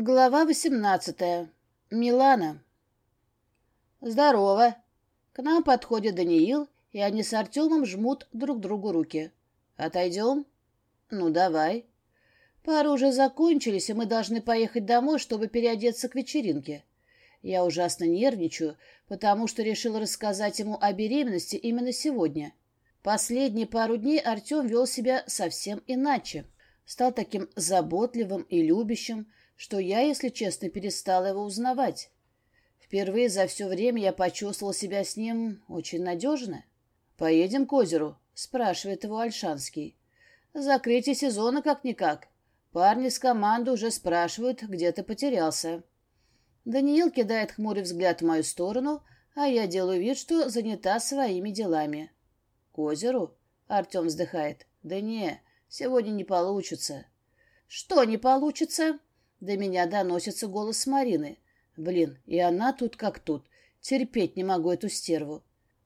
Глава восемнадцатая. Милана. Здорово. К нам подходит Даниил, и они с Артемом жмут друг другу руки. Отойдем? Ну, давай. Пары уже закончились, и мы должны поехать домой, чтобы переодеться к вечеринке. Я ужасно нервничаю, потому что решила рассказать ему о беременности именно сегодня. Последние пару дней Артем вел себя совсем иначе. Стал таким заботливым и любящим, что я, если честно, перестала его узнавать. Впервые за все время я почувствовал себя с ним очень надежно. «Поедем к озеру?» — спрашивает его Альшанский. «Закрытие сезона как-никак. Парни с команды уже спрашивают, где ты потерялся». Даниил кидает хмурый взгляд в мою сторону, а я делаю вид, что занята своими делами. «К озеру?» — Артем вздыхает. «Да не, сегодня не получится». «Что не получится?» До меня доносится голос Марины. Блин, и она тут как тут. Терпеть не могу эту стерву.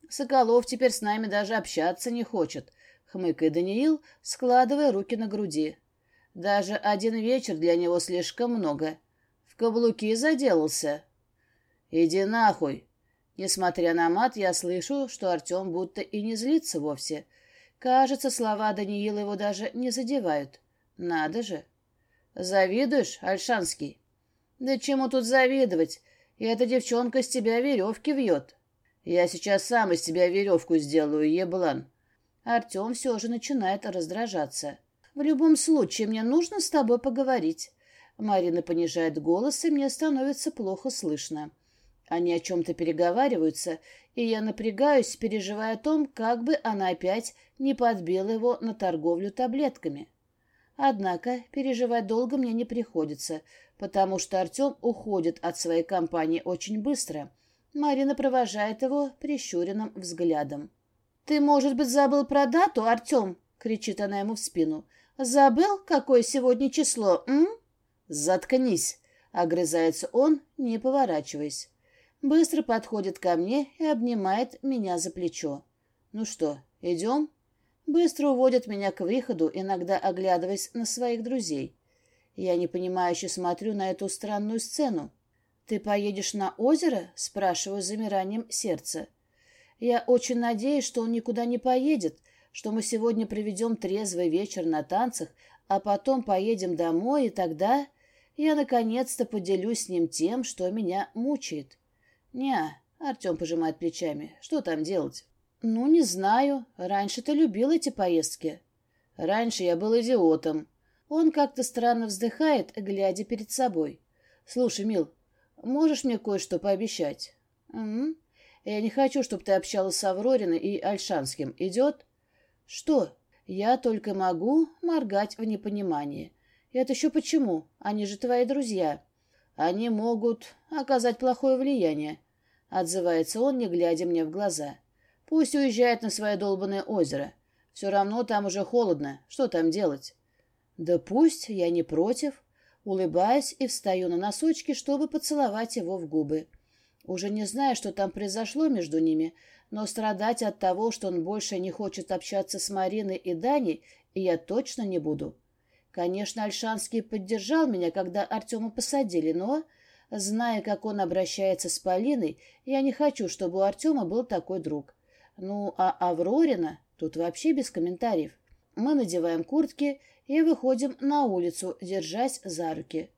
Соколов теперь с нами даже общаться не хочет, хмыкает Даниил, складывая руки на груди. Даже один вечер для него слишком много. В каблуки заделался. Иди нахуй. Несмотря на мат, я слышу, что Артем будто и не злится вовсе. Кажется, слова Даниила его даже не задевают. Надо же. Завидуешь, Альшанский? Да чему тут завидовать? И эта девчонка с тебя веревки вьет. Я сейчас сам из тебя веревку сделаю, еблан. Артем все же начинает раздражаться. В любом случае, мне нужно с тобой поговорить. Марина понижает голос, и мне становится плохо слышно. Они о чем-то переговариваются, и я напрягаюсь, переживая о том, как бы она опять не подбила его на торговлю таблетками. Однако переживать долго мне не приходится, потому что Артем уходит от своей компании очень быстро. Марина провожает его прищуренным взглядом. «Ты, может быть, забыл про дату, Артем?» — кричит она ему в спину. «Забыл, какое сегодня число, м?» «Заткнись!» — огрызается он, не поворачиваясь. Быстро подходит ко мне и обнимает меня за плечо. «Ну что, идем?» Быстро уводят меня к выходу, иногда оглядываясь на своих друзей. Я непонимающе смотрю на эту странную сцену. «Ты поедешь на озеро?» — спрашиваю с замиранием сердца. Я очень надеюсь, что он никуда не поедет, что мы сегодня проведем трезвый вечер на танцах, а потом поедем домой, и тогда я наконец-то поделюсь с ним тем, что меня мучает. «Не-а», Артем пожимает плечами, — «что там делать?» «Ну, не знаю. Раньше ты любил эти поездки». «Раньше я был идиотом». Он как-то странно вздыхает, глядя перед собой. «Слушай, Мил, можешь мне кое-что пообещать?» «Угу. Я не хочу, чтобы ты общалась с Аврориной и Альшанским. Идет?» «Что? Я только могу моргать в непонимании. Это еще почему? Они же твои друзья». «Они могут оказать плохое влияние», — отзывается он, не глядя мне в глаза. Пусть уезжает на свое долбанное озеро. Все равно там уже холодно. Что там делать? Да пусть, я не против. Улыбаюсь и встаю на носочки, чтобы поцеловать его в губы. Уже не знаю, что там произошло между ними, но страдать от того, что он больше не хочет общаться с Мариной и Даней, я точно не буду. Конечно, Альшанский поддержал меня, когда Артема посадили, но, зная, как он обращается с Полиной, я не хочу, чтобы у Артема был такой друг. Ну, а Аврорина тут вообще без комментариев. Мы надеваем куртки и выходим на улицу, держась за руки.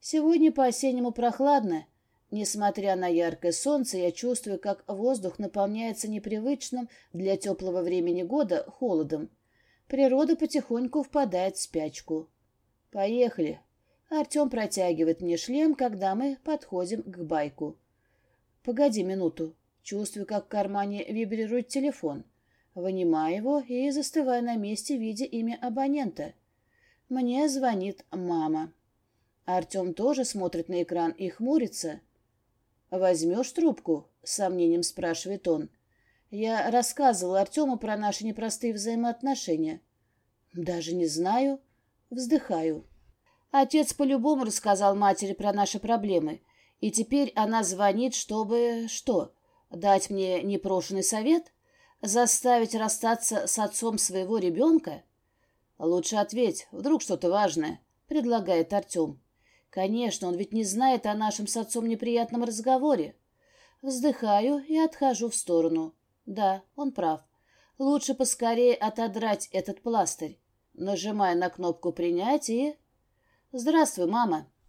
Сегодня по-осеннему прохладно. Несмотря на яркое солнце, я чувствую, как воздух наполняется непривычным для теплого времени года холодом. Природа потихоньку впадает в спячку. «Поехали!» Артем протягивает мне шлем, когда мы подходим к байку. «Погоди минуту. Чувствую, как в кармане вибрирует телефон. Вынимаю его и застываю на месте, видя имя абонента. Мне звонит мама. Артем тоже смотрит на экран и хмурится. «Возьмешь трубку?» — с сомнением спрашивает он. Я рассказывал Артему про наши непростые взаимоотношения. Даже не знаю. Вздыхаю. Отец по-любому рассказал матери про наши проблемы. И теперь она звонит, чтобы... Что? Дать мне непрошенный совет? Заставить расстаться с отцом своего ребенка? Лучше ответь, вдруг что-то важное, предлагает Артем. Конечно, он ведь не знает о нашем с отцом неприятном разговоре. Вздыхаю и отхожу в сторону. Да, он прав. Лучше поскорее отодрать этот пластырь. Нажимаю на кнопку «Принять» и... «Здравствуй, мама».